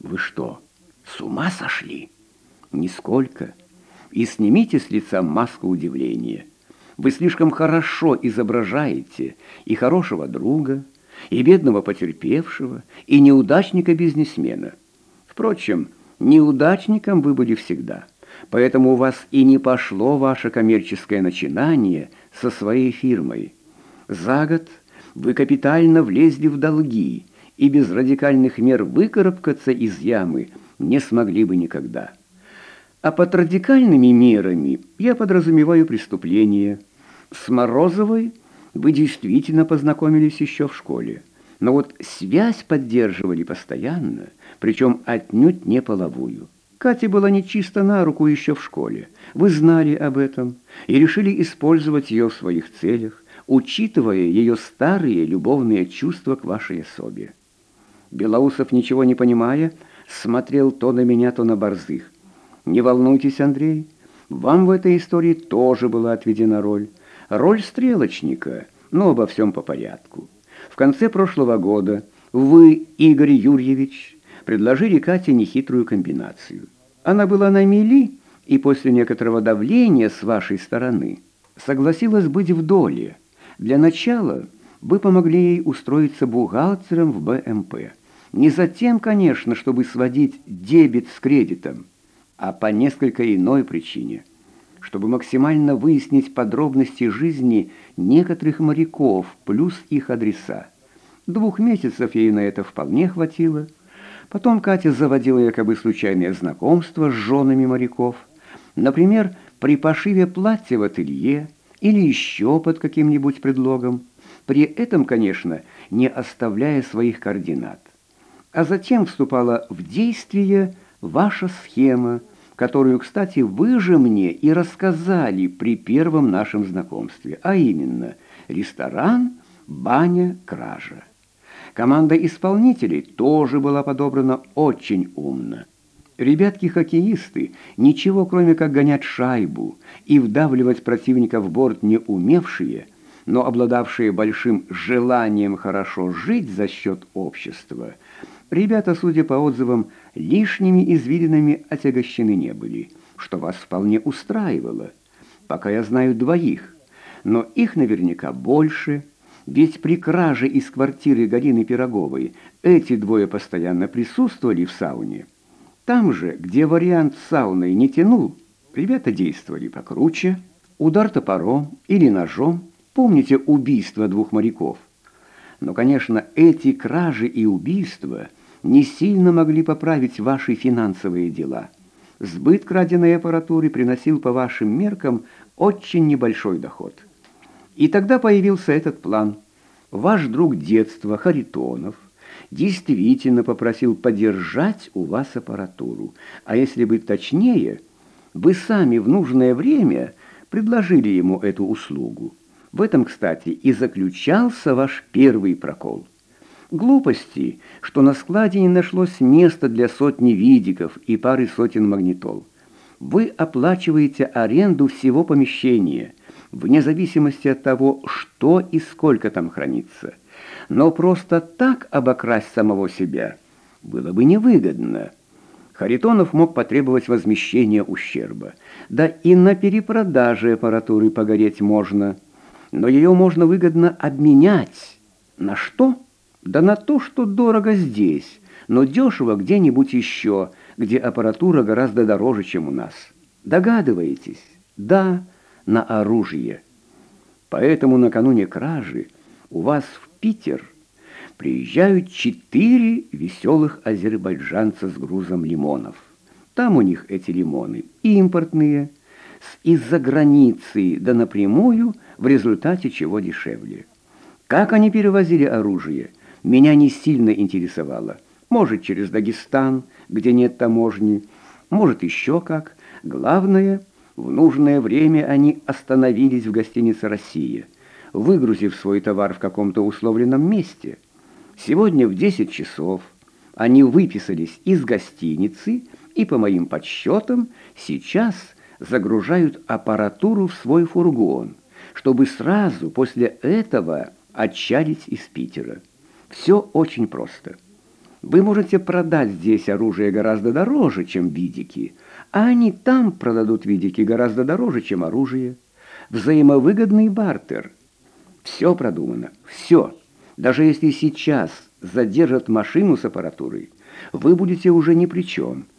Вы что, с ума сошли? Нисколько. И снимите с лица маску удивления. Вы слишком хорошо изображаете и хорошего друга, и бедного потерпевшего, и неудачника-бизнесмена. Впрочем, неудачником вы были всегда, поэтому у вас и не пошло ваше коммерческое начинание со своей фирмой. За год вы капитально влезли в долги, и без радикальных мер выкарабкаться из ямы не смогли бы никогда. А под радикальными мерами я подразумеваю преступление. С Морозовой вы действительно познакомились еще в школе, но вот связь поддерживали постоянно, причем отнюдь не половую. Катя была не чисто на руку еще в школе. Вы знали об этом и решили использовать ее в своих целях, учитывая ее старые любовные чувства к вашей особе. Белоусов, ничего не понимая, смотрел то на меня, то на Борзых. «Не волнуйтесь, Андрей, вам в этой истории тоже была отведена роль. Роль стрелочника, но обо всем по порядку. В конце прошлого года вы, Игорь Юрьевич, предложили Кате нехитрую комбинацию. Она была на мели, и после некоторого давления с вашей стороны согласилась быть в доле. Для начала вы помогли ей устроиться бухгалтером в БМП. Не за тем, конечно, чтобы сводить дебет с кредитом, а по несколько иной причине, чтобы максимально выяснить подробности жизни некоторых моряков плюс их адреса. Двух месяцев ей на это вполне хватило. Потом Катя заводила якобы случайное знакомство с женами моряков, например, при пошиве платья в ателье или еще под каким-нибудь предлогом, при этом, конечно, не оставляя своих координат а затем вступала в действие ваша схема, которую, кстати, вы же мне и рассказали при первом нашем знакомстве, а именно ресторан, баня, кража. Команда исполнителей тоже была подобрана очень умно. Ребятки-хоккеисты, ничего кроме как гонять шайбу и вдавливать противника в борт не умевшие, но обладавшие большим желанием хорошо жить за счет общества – Ребята, судя по отзывам, лишними извилинами отягощены не были, что вас вполне устраивало. Пока я знаю двоих, но их наверняка больше, ведь при краже из квартиры Галины Пироговой эти двое постоянно присутствовали в сауне. Там же, где вариант с сауной не тянул, ребята действовали покруче. Удар топором или ножом, помните убийство двух моряков? Но, конечно, эти кражи и убийства – не сильно могли поправить ваши финансовые дела. Сбыт краденой аппаратуры приносил по вашим меркам очень небольшой доход. И тогда появился этот план. Ваш друг детства, Харитонов, действительно попросил подержать у вас аппаратуру. А если быть точнее, вы сами в нужное время предложили ему эту услугу. В этом, кстати, и заключался ваш первый прокол. Глупости, что на складе не нашлось места для сотни видиков и пары сотен магнитол. Вы оплачиваете аренду всего помещения, вне зависимости от того, что и сколько там хранится. Но просто так обокрасть самого себя было бы невыгодно. Харитонов мог потребовать возмещения ущерба. Да и на перепродаже аппаратуры погореть можно. Но ее можно выгодно обменять. На что? Да на то, что дорого здесь, но дешево где-нибудь еще, где аппаратура гораздо дороже, чем у нас. Догадываетесь? Да, на оружие. Поэтому накануне кражи у вас в Питер приезжают четыре веселых азербайджанца с грузом лимонов. Там у них эти лимоны импортные, из-за границы, да напрямую, в результате чего дешевле. Как они перевозили оружие – меня не сильно интересовало. Может, через Дагестан, где нет таможни, может, еще как. Главное, в нужное время они остановились в гостинице «Россия», выгрузив свой товар в каком-то условленном месте. Сегодня в 10 часов они выписались из гостиницы и, по моим подсчетам, сейчас загружают аппаратуру в свой фургон, чтобы сразу после этого отчалить из Питера. Все очень просто. Вы можете продать здесь оружие гораздо дороже, чем видики, а они там продадут видики гораздо дороже, чем оружие. Взаимовыгодный бартер. Все продумано, все. Даже если сейчас задержат машину с аппаратурой, вы будете уже ни при чем –